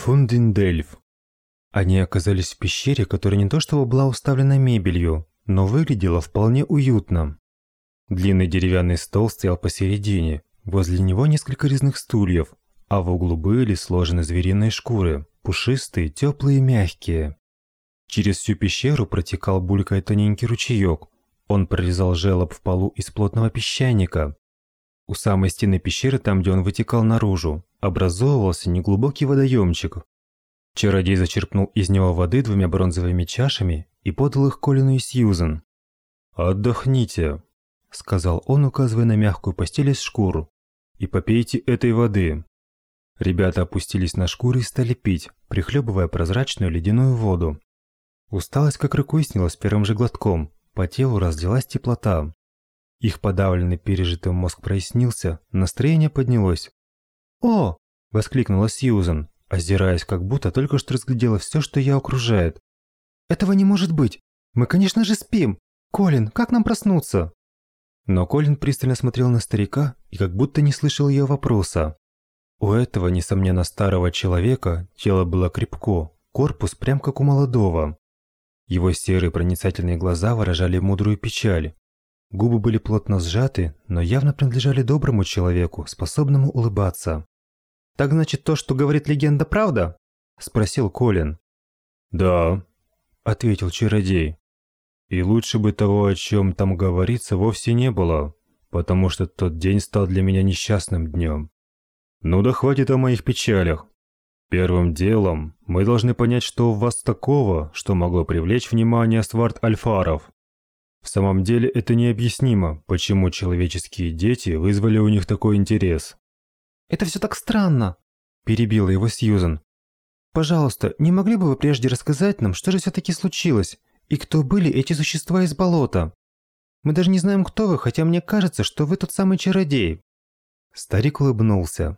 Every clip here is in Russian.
Фундиндельф. Они оказались в пещере, которая не то чтобы была уставлена мебелью, но выглядела вполне уютно. Длинный деревянный стол стоял посередине, возле него несколько резных стульев, а в углу были сложены звериные шкуры, пушистые, теплые и мягкие. Через всю пещеру протекал булькая тоненький ручеек. Он прорезал желоб в полу из плотного песчаника. У самой стены пещеры, там, где он вытекал наружу, образовывался неглубокий водоемчик. Чародей зачерпнул из него воды двумя бронзовыми чашами и подал их Колину и Сьюзен. «Отдохните», – сказал он, указывая на мягкую постель из шкур, – «и попейте этой воды». Ребята опустились на шкуры и стали пить, прихлебывая прозрачную ледяную воду. Усталость как рукой снялась первым же глотком, по телу разлилась теплота. Их подавленный пережитый мозг прояснился, настроение поднялось. «О!» – воскликнула Сьюзен, озираясь, как будто только что разглядела все, что ее окружает. «Этого не может быть! Мы, конечно же, спим! Колин, как нам проснуться?» Но Колин пристально смотрел на старика и как будто не слышал ее вопроса. У этого, несомненно, старого человека тело было крепко, корпус прям как у молодого. Его серые проницательные глаза выражали мудрую печаль. Губы были плотно сжаты, но явно принадлежали доброму человеку, способному улыбаться. «Так значит, то, что говорит легенда, правда?» – спросил Колин. «Да», – ответил чародей. «И лучше бы того, о чем там говорится, вовсе не было, потому что тот день стал для меня несчастным днем. Ну да хватит о моих печалях. Первым делом мы должны понять, что у вас такого, что могло привлечь внимание сварт-альфаров. В самом деле это необъяснимо, почему человеческие дети вызвали у них такой интерес. «Это все так странно», – перебила его Сьюзен. «Пожалуйста, не могли бы вы прежде рассказать нам, что же все-таки случилось, и кто были эти существа из болота? Мы даже не знаем, кто вы, хотя мне кажется, что вы тот самый чародей». Старик улыбнулся.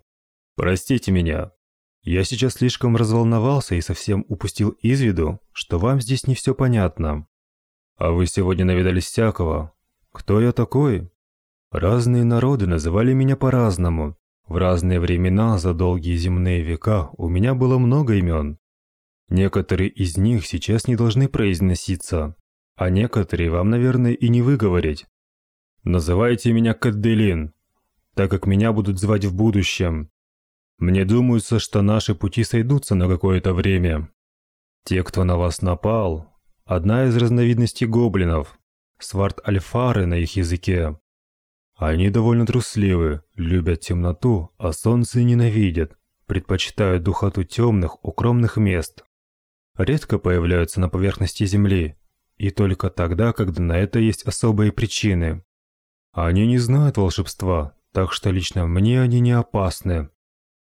«Простите меня. Я сейчас слишком разволновался и совсем упустил из виду, что вам здесь не все понятно. А вы сегодня навидались всякого. Кто я такой? Разные народы называли меня по-разному, в разные времена за долгие земные века у меня было много имен. Некоторые из них сейчас не должны произноситься, а некоторые вам, наверное, и не выговорить. Называйте меня Кадделин, так как меня будут звать в будущем. Мне думается, что наши пути сойдутся на какое-то время. Те, кто на вас напал, одна из разновидностей гоблинов, сварт-альфары на их языке. Они довольно трусливы, любят темноту, а солнце ненавидят, предпочитают духоту темных, укромных мест. Редко появляются на поверхности Земли, и только тогда, когда на это есть особые причины. Они не знают волшебства, так что лично мне они не опасны.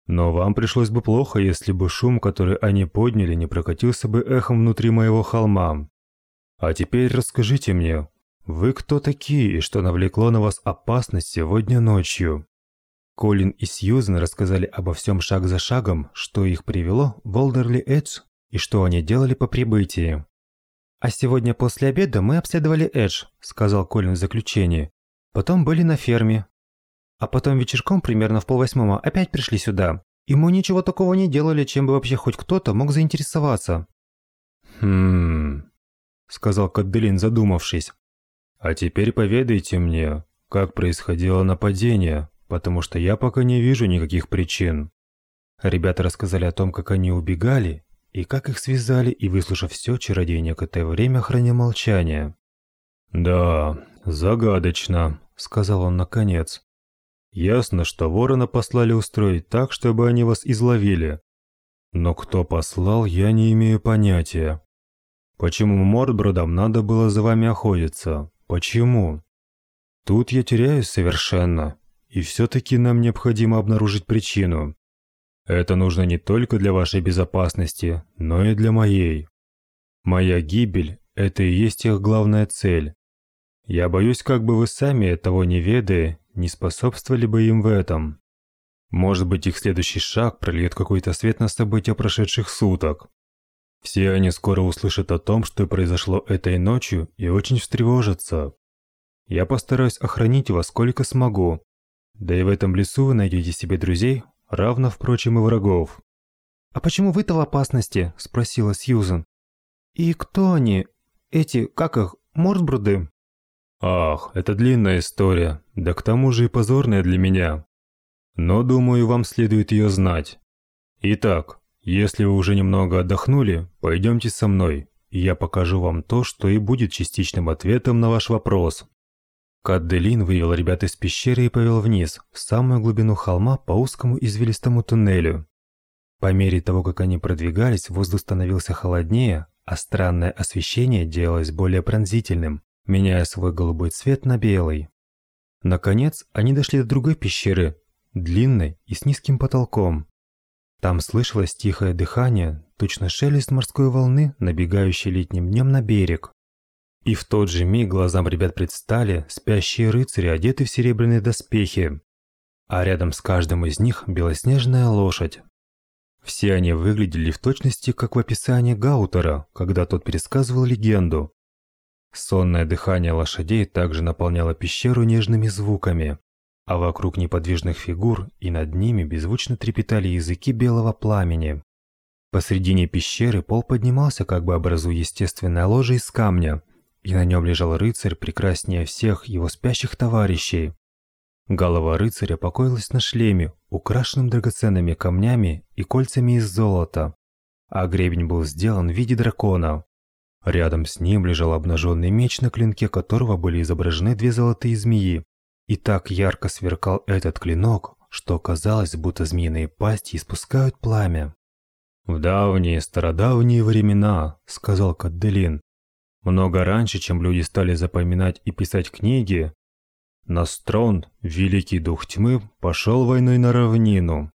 Но вам пришлось бы плохо, если бы шум, который они подняли, не прокатился бы эхом внутри моего холма. А теперь расскажите мне, вы кто такие и что навлекло на вас опасность сегодня ночью? Колин и Сьюзен рассказали обо всем шаг за шагом, что их привело в Олдерли Эдж и что они делали по прибытии. «А сегодня после обеда мы обследовали Эдж», – сказал Колин в заключении. «Потом были на ферме. А потом вечерком, примерно в полвосьмого, опять пришли сюда. И мы ничего такого не делали, чем бы вообще хоть кто-то мог заинтересоваться». «Хм...» – сказал Кадделин, задумавшись. А теперь поведайте мне, как происходило нападение, потому что я пока не вижу никаких причин. Ребята рассказали о том, как они убегали, и как их связали, и выслушав все, чародей некоторое время хранил молчание. «Да, загадочно», — сказал он наконец. «Ясно, что ворона послали устроить так, чтобы они вас изловили. Но кто послал, я не имею понятия. Почему Мордбродам надо было за вами охотиться? Почему? Тут я теряюсь совершенно, и все-таки нам необходимо обнаружить причину. Это нужно не только для вашей безопасности, но и для моей. Моя гибель – это и есть их главная цель. Я боюсь, как бы вы сами, того не ведая, не способствовали бы им в этом. Может быть, их следующий шаг прольет какой-то свет на события прошедших суток. Все они скоро услышат о том, что произошло этой ночью, и очень встревожатся. Я постараюсь охранить вас сколько смогу. Да и в этом лесу вы найдете себе друзей, равно, впрочем, и врагов. «А почему вы-то в опасности?» – спросила Сьюзен. «И кто они? Эти, как их, Мордбруды?» «Ах, это длинная история, да к тому же и позорная для меня. Но, думаю, вам следует ее знать. Итак, если вы уже немного отдохнули, пойдемте со мной, и я покажу вам то, что и будет частичным ответом на ваш вопрос». Кадделин вывел ребят из пещеры и повел вниз, в самую глубину холма по узкому извилистому туннелю. По мере того, как они продвигались, воздух становился холоднее, а странное освещение делалось более пронзительным, меняя свой голубой цвет на белый. Наконец, они дошли до другой пещеры, длинной и с низким потолком. Там слышалось тихое дыхание, точно шелест морской волны, набегающей летним днем на берег. И в тот же миг глазам ребят предстали спящие рыцари, одетые в серебряные доспехи, а рядом с каждым из них белоснежная лошадь. Все они выглядели в точности, как в описании Гаутера, когда тот пересказывал легенду. Сонное дыхание лошадей также наполняло пещеру нежными звуками, а вокруг неподвижных фигур и над ними беззвучно трепетали языки белого пламени. Посредине пещеры пол поднимался, как бы образуя естественное ложе из камня, и на нем лежал рыцарь прекраснее всех его спящих товарищей. Голова рыцаря покоилась на шлеме, украшенном драгоценными камнями и кольцами из золота, а гребень был сделан в виде дракона. Рядом с ним лежал обнаженный меч, на клинке которого были изображены две золотые змеи. И так ярко сверкал этот клинок, что казалось, будто змеиные пасти испускают пламя. «В давние, стародавние времена», — сказал Кадделин, «много раньше, чем люди стали запоминать и писать книги, Настрон, великий дух тьмы, пошел войной на равнину.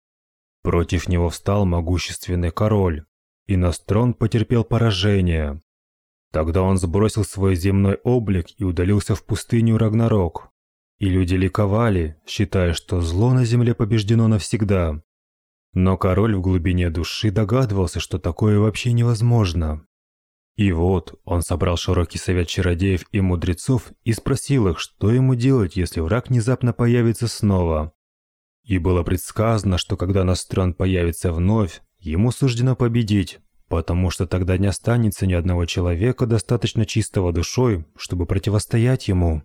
Против него встал могущественный король, и Настрон потерпел поражение. Тогда он сбросил свой земной облик и удалился в пустыню Рагнарок. И люди ликовали, считая, что зло на земле побеждено навсегда. Но король в глубине души догадывался, что такое вообще невозможно. И вот он собрал широкий совет чародеев и мудрецов и спросил их, что ему делать, если враг внезапно появится снова. И было предсказано, что когда Настрон появится вновь, ему суждено победить, потому что тогда не останется ни одного человека достаточно чистого душой, чтобы противостоять ему.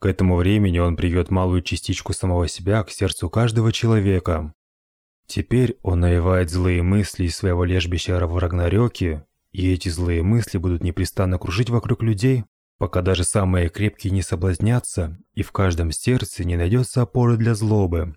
К этому времени он приведет малую частичку самого себя к сердцу каждого человека. Теперь он навевает злые мысли из своего лежбища в Рагнарёке и эти злые мысли будут непрестанно кружить вокруг людей, пока даже самые крепкие не соблазнятся, и в каждом сердце не найдется опоры для злобы.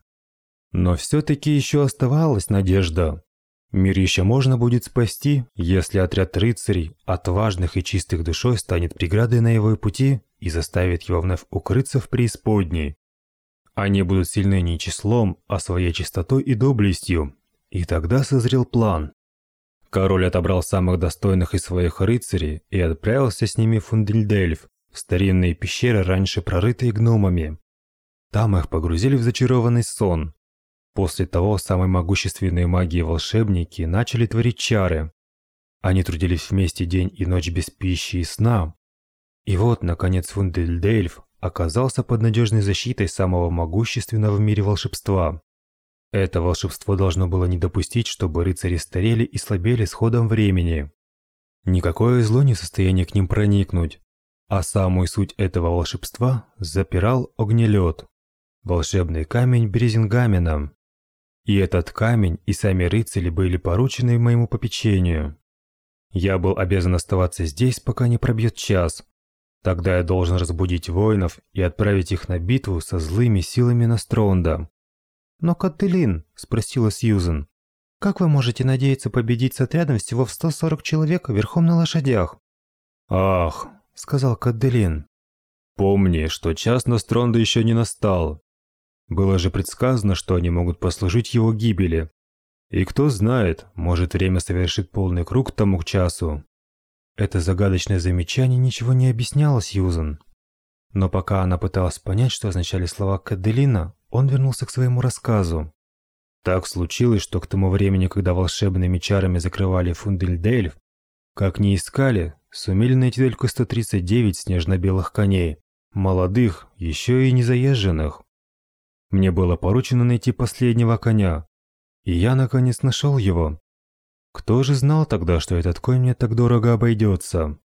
Но все-таки еще оставалась надежда. Мир еще можно будет спасти, если отряд рыцарей, отважных и чистых душой, станет преградой на его пути и заставит его вновь укрыться в преисподней. Они будут сильны не числом, а своей чистотой и доблестью. И тогда созрел план. Король отобрал самых достойных из своих рыцарей и отправился с ними в Фундельдельф, в старинные пещеры, раньше прорытые гномами. Там их погрузили в зачарованный сон. После того самые могущественные маги и волшебники начали творить чары. Они трудились вместе день и ночь без пищи и сна. И вот, наконец, Фундельдельф оказался под надежной защитой самого могущественного в мире волшебства. Это волшебство должно было не допустить, чтобы рыцари старели и слабели с ходом времени. Никакое зло не в состоянии к ним проникнуть, а самую суть этого волшебства запирал огнелед, волшебный камень Березингамена. И этот камень и сами рыцари были поручены моему попечению. Я был обязан оставаться здесь, пока не пробьет час. Тогда я должен разбудить воинов и отправить их на битву со злыми силами Настронда. «Но, Кателин», – спросила Сьюзен, – «как вы можете надеяться победить с отрядом всего в 140 человек верхом на лошадях?» «Ах», – сказал Каделин, – «помни, что час Настронда еще не настал. Было же предсказано, что они могут послужить его гибели. И кто знает, может время совершит полный круг тому к часу». Это загадочное замечание ничего не объясняло Сьюзен. Но пока она пыталась понять, что означали слова Каделина, он вернулся к своему рассказу. Так случилось, что к тому времени, когда волшебными чарами закрывали Фундельдельф, как ни искали, сумели найти только 139 снежно-белых коней, молодых, еще и незаезженных. Мне было поручено найти последнего коня, и я наконец нашел его. Кто же знал тогда, что этот конь мне так дорого обойдется?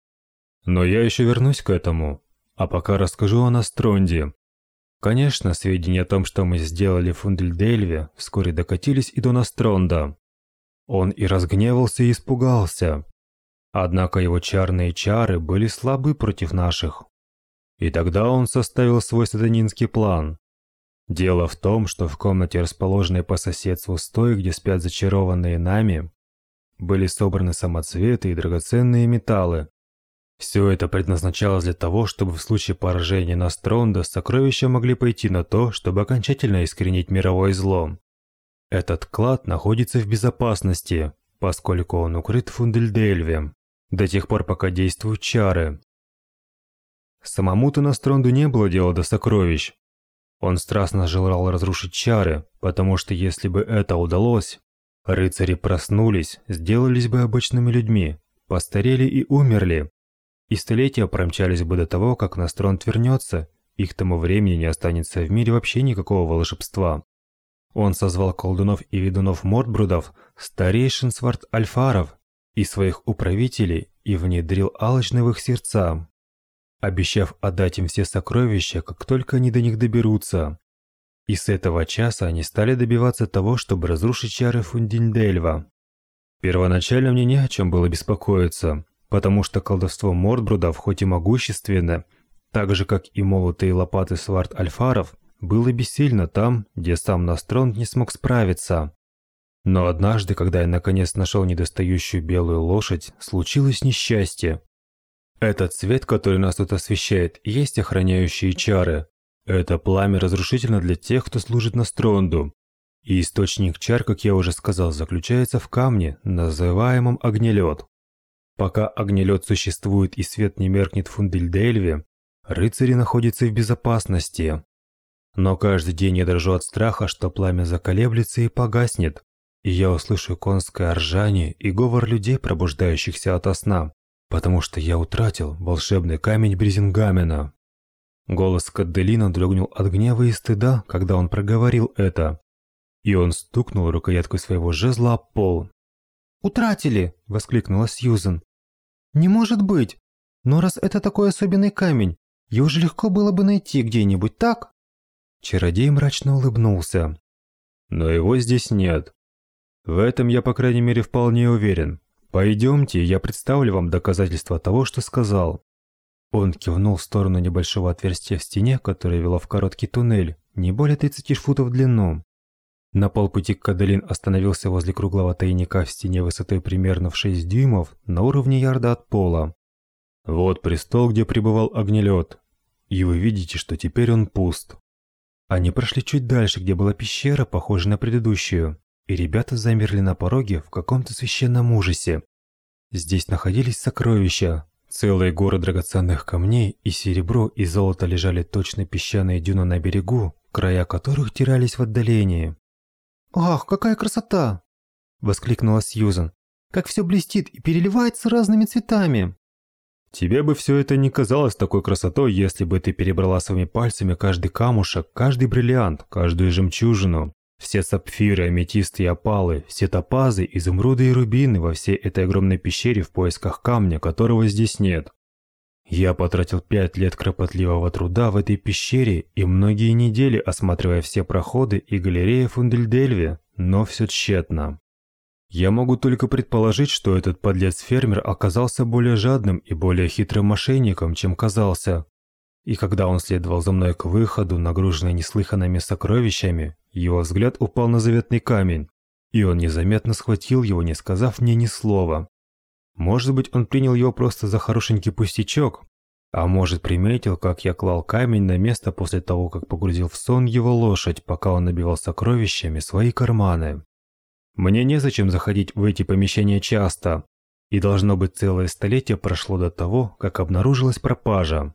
Но я еще вернусь к этому, а пока расскажу о Настронде. Конечно, сведения о том, что мы сделали в Фундельдельве, вскоре докатились и до Настронда. Он и разгневался, и испугался. Однако его чарные чары были слабы против наших. И тогда он составил свой сатанинский план. Дело в том, что в комнате, расположенной по соседству с той, где спят зачарованные нами, были собраны самоцветы и драгоценные металлы. Все это предназначалось для того, чтобы в случае поражения Настронда сокровища могли пойти на то, чтобы окончательно искоренить мировое зло. Этот клад находится в безопасности, поскольку он укрыт в Фундельдельве, до тех пор, пока действуют чары. Самому-то Настронду не было дела до сокровищ. Он страстно желал разрушить чары, потому что если бы это удалось, рыцари проснулись, сделались бы обычными людьми, постарели и умерли, и столетия промчались бы до того, как Настронд вернется, и к тому времени не останется в мире вообще никакого волшебства. Он созвал колдунов и ведунов Мордбрудов, старейшин Сварт Альфаров и своих управителей и внедрил алчны в их сердца, обещав отдать им все сокровища, как только они до них доберутся. И с этого часа они стали добиваться того, чтобы разрушить чары Фундиндельва. Первоначально мне не о чем было беспокоиться потому что колдовство Мордбрудов, хоть и могущественно, так же как и молоты и лопаты Сварт Альфаров, было бессильно там, где сам Настронд не смог справиться. Но однажды, когда я наконец нашел недостающую белую лошадь, случилось несчастье. Этот свет, который нас тут освещает, есть охраняющие чары. Это пламя разрушительно для тех, кто служит Настронду. И источник чар, как я уже сказал, заключается в камне, называемом огнелед. Пока огнелед существует и свет не меркнет в Фундельдельве, рыцари находятся в безопасности. Но каждый день я дрожу от страха, что пламя заколеблется и погаснет, и я услышу конское ржание и говор людей, пробуждающихся ото сна, потому что я утратил волшебный камень Бризингамена. Голос Кадделина дрогнул от гнева и стыда, когда он проговорил это. И он стукнул рукояткой своего жезла об пол, «Утратили!» – воскликнула Сьюзен. «Не может быть! Но раз это такой особенный камень, его же легко было бы найти где-нибудь, так?» Чародей мрачно улыбнулся. «Но его здесь нет. В этом я, по крайней мере, вполне уверен. Пойдемте, я представлю вам доказательства того, что сказал». Он кивнул в сторону небольшого отверстия в стене, которое вело в короткий туннель, не более 30 футов в длину. На полпути Кадалин остановился возле круглого тайника в стене высотой примерно в 6 дюймов на уровне ярда от пола. Вот престол, где пребывал огнелед. И вы видите, что теперь он пуст. Они прошли чуть дальше, где была пещера, похожая на предыдущую, и ребята замерли на пороге в каком-то священном ужасе. Здесь находились сокровища. Целые горы драгоценных камней и серебро и золото лежали точно песчаные дюны на берегу, края которых терялись в отдалении. «Ах, какая красота!» – воскликнула Сьюзен. «Как все блестит и переливается разными цветами!» «Тебе бы все это не казалось такой красотой, если бы ты перебрала своими пальцами каждый камушек, каждый бриллиант, каждую жемчужину, все сапфиры, аметисты и опалы, все топазы, изумруды и рубины во всей этой огромной пещере в поисках камня, которого здесь нет. Я потратил пять лет кропотливого труда в этой пещере и многие недели осматривая все проходы и галереи Фундельдельве, но все тщетно. Я могу только предположить, что этот подлец-фермер оказался более жадным и более хитрым мошенником, чем казался. И когда он следовал за мной к выходу, нагруженный неслыханными сокровищами, его взгляд упал на заветный камень, и он незаметно схватил его, не сказав мне ни слова. Может быть, он принял его просто за хорошенький пустячок, а может, приметил, как я клал камень на место после того, как погрузил в сон его лошадь, пока он набивал сокровищами свои карманы. Мне незачем заходить в эти помещения часто, и должно быть целое столетие прошло до того, как обнаружилась пропажа.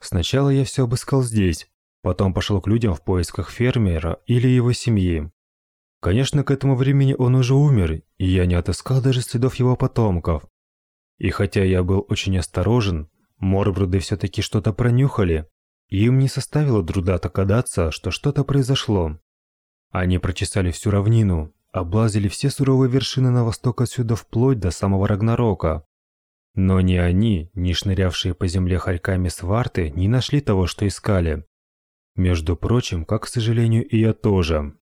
Сначала я все обыскал здесь, потом пошел к людям в поисках фермера или его семьи. Конечно, к этому времени он уже умер, и я не отыскал даже следов его потомков. И хотя я был очень осторожен, Морбруды все-таки что-то пронюхали, и им не составило труда догадаться, что что-то произошло. Они прочесали всю равнину, облазили все суровые вершины на восток отсюда вплоть до самого Рагнарока. Но ни они, ни шнырявшие по земле хорьками сварты не нашли того, что искали. Между прочим, как, к сожалению, и я тоже.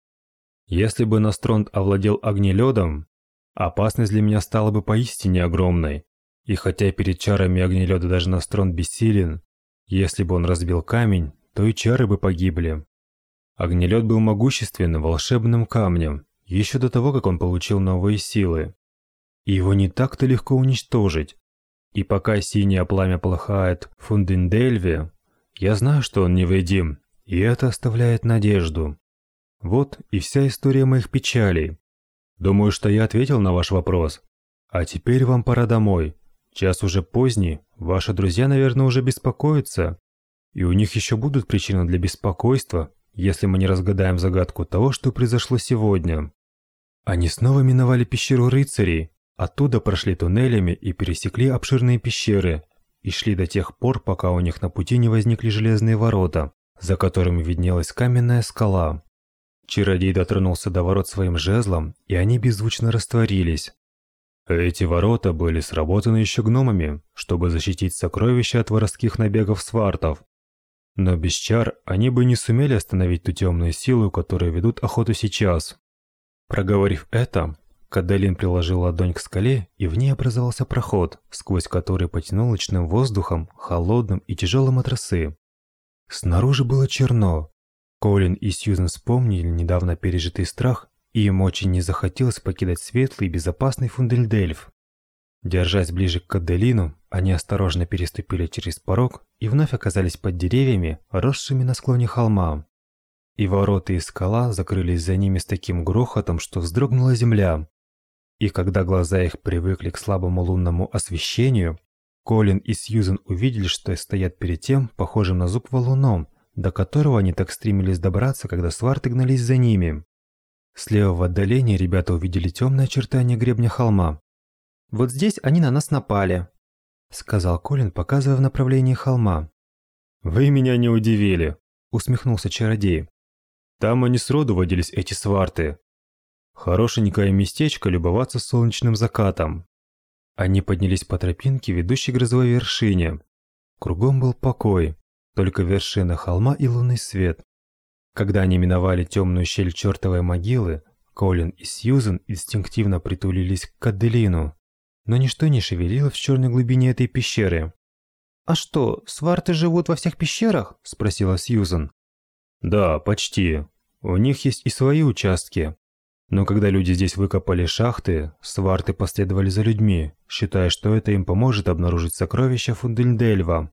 Если бы Настронд овладел огнеледом, опасность для меня стала бы поистине огромной. И хотя перед чарами огнеледа даже Настронд бессилен, если бы он разбил камень, то и чары бы погибли. Огнелед был могущественным волшебным камнем, еще до того, как он получил новые силы. И его не так-то легко уничтожить. И пока синее пламя полыхает в Фундендельве, я знаю, что он невредим, и это оставляет надежду. Вот и вся история моих печалей. Думаю, что я ответил на ваш вопрос. А теперь вам пора домой. Час уже поздний, ваши друзья, наверное, уже беспокоятся. И у них еще будут причины для беспокойства, если мы не разгадаем загадку того, что произошло сегодня. Они снова миновали пещеру рыцарей, оттуда прошли туннелями и пересекли обширные пещеры, и шли до тех пор, пока у них на пути не возникли железные ворота, за которыми виднелась каменная скала. Чародей дотронулся до ворот своим жезлом, и они беззвучно растворились. Эти ворота были сработаны еще гномами, чтобы защитить сокровища от воровских набегов свартов. Но без чар они бы не сумели остановить ту темную силу, которая ведут охоту сейчас. Проговорив это, Кадалин приложил ладонь к скале, и в ней образовался проход, сквозь который потянул ночным воздухом, холодным и тяжелым от росы. Снаружи было черно, Колин и Сьюзен вспомнили недавно пережитый страх, и им очень не захотелось покидать светлый и безопасный Фундельдельф. Держась ближе к Кадделину, они осторожно переступили через порог и вновь оказались под деревьями, росшими на склоне холма. И ворота и скала закрылись за ними с таким грохотом, что вздрогнула земля. И когда глаза их привыкли к слабому лунному освещению, Колин и Сьюзен увидели, что стоят перед тем, похожим на зуб валуном, до которого они так стремились добраться, когда сварты гнались за ними. Слева в отдалении ребята увидели темное очертание гребня холма. «Вот здесь они на нас напали», — сказал Колин, показывая в направлении холма. «Вы меня не удивили», — усмехнулся чародей. «Там они сроду водились, эти сварты. Хорошенькое местечко любоваться солнечным закатом». Они поднялись по тропинке, ведущей к грозовой вершине. Кругом был покой только вершина холма и лунный свет. Когда они миновали темную щель чертовой могилы, Колин и Сьюзен инстинктивно притулились к Каделину, но ничто не шевелило в черной глубине этой пещеры. «А что, сварты живут во всех пещерах?» – спросила Сьюзен. «Да, почти. У них есть и свои участки. Но когда люди здесь выкопали шахты, сварты последовали за людьми, считая, что это им поможет обнаружить сокровища Фундельдельва.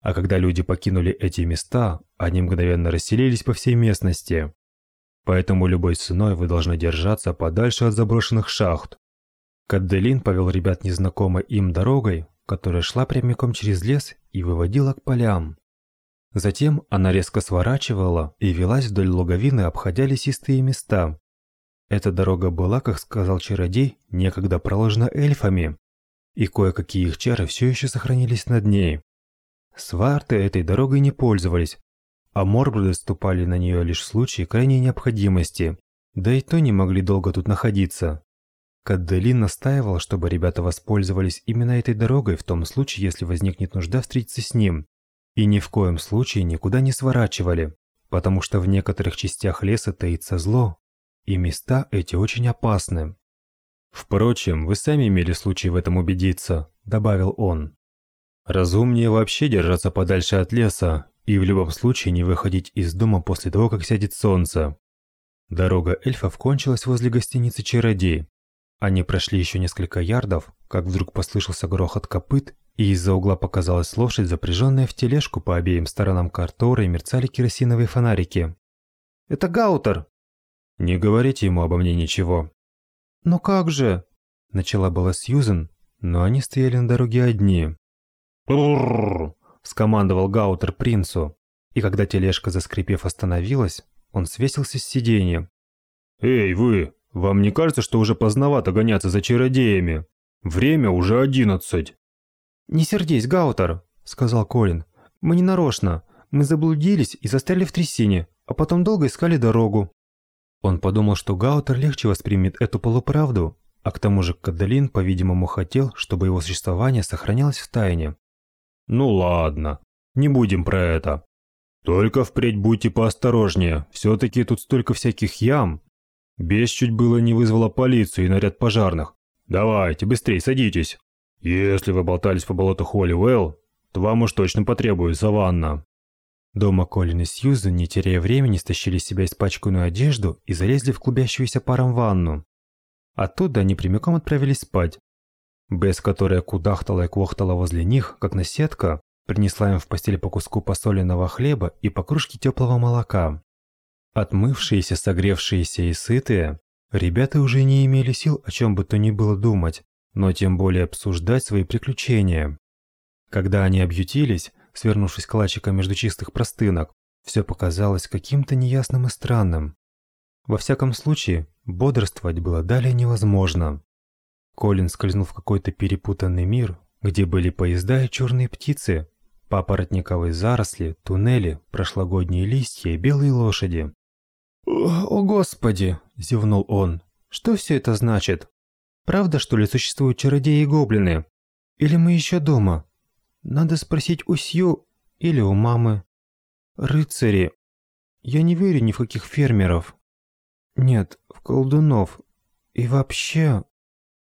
А когда люди покинули эти места, они мгновенно расселились по всей местности. Поэтому любой ценой вы должны держаться подальше от заброшенных шахт. Кадделин повел ребят незнакомой им дорогой, которая шла прямиком через лес и выводила к полям. Затем она резко сворачивала и велась вдоль луговины, обходя лесистые места. Эта дорога была, как сказал чародей, некогда проложена эльфами, и кое-какие их чары все еще сохранились над ней. Сварты этой дорогой не пользовались, а морбруды ступали на нее лишь в случае крайней необходимости, да и то не могли долго тут находиться. Кадделин настаивал, чтобы ребята воспользовались именно этой дорогой в том случае, если возникнет нужда встретиться с ним, и ни в коем случае никуда не сворачивали, потому что в некоторых частях леса таится зло, и места эти очень опасны. «Впрочем, вы сами имели случай в этом убедиться», – добавил он. Разумнее вообще держаться подальше от леса и в любом случае не выходить из дома после того, как сядет солнце. Дорога эльфов кончилась возле гостиницы «Чародей». Они прошли еще несколько ярдов, как вдруг послышался грохот копыт, и из-за угла показалась лошадь, запряженная в тележку по обеим сторонам которой мерцали керосиновые фонарики. «Это Гаутер!» «Не говорите ему обо мне ничего». «Но как же?» Начала была Сьюзен, но они стояли на дороге одни. Скомандовал Гаутер принцу. И когда тележка, заскрипев, остановилась, он свесился с сиденья. «Эй, вы! Вам не кажется, что уже поздновато гоняться за чародеями? Время уже одиннадцать!» «Не сердись, Гаутер!» – сказал Колин. «Мы не нарочно. Мы заблудились и застряли в трясине, а потом долго искали дорогу». Он подумал, что Гаутер легче воспримет эту полуправду, а к тому же Кадалин, по-видимому, хотел, чтобы его существование сохранялось в тайне. «Ну ладно, не будем про это. Только впредь будьте поосторожнее, все-таки тут столько всяких ям. Бес чуть было не вызвала полицию и наряд пожарных. Давайте, быстрей, садитесь. Если вы болтались по болоту Холливелл, то вам уж точно потребуется ванна». Дома Колин и Сьюзен, не теряя времени, стащили с себя испачканную одежду и залезли в клубящуюся паром ванну. Оттуда они прямиком отправились спать. Бесс, которая кудахтала и квохтала возле них, как наседка, принесла им в постель по куску посоленного хлеба и по кружке теплого молока. Отмывшиеся, согревшиеся и сытые, ребята уже не имели сил о чем бы то ни было думать, но тем более обсуждать свои приключения. Когда они объютились, свернувшись калачиком между чистых простынок, все показалось каким-то неясным и странным. Во всяком случае, бодрствовать было далее невозможно. Колин скользнул в какой-то перепутанный мир, где были поезда и черные птицы, папоротниковые заросли, туннели, прошлогодние листья и белые лошади. «О, Господи!» – зевнул он. «Что все это значит? Правда, что ли, существуют чародеи и гоблины? Или мы еще дома? Надо спросить у Сью или у мамы. Рыцари. Я не верю ни в каких фермеров. Нет, в колдунов. И вообще...»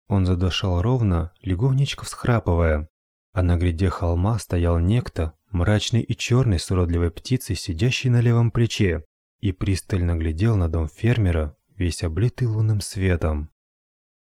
Он задышал ровно, легонечко всхрапывая. А на гряде холма стоял некто, мрачный и черный с уродливой птицей, сидящий на левом плече, и пристально глядел на дом фермера, весь облитый лунным светом.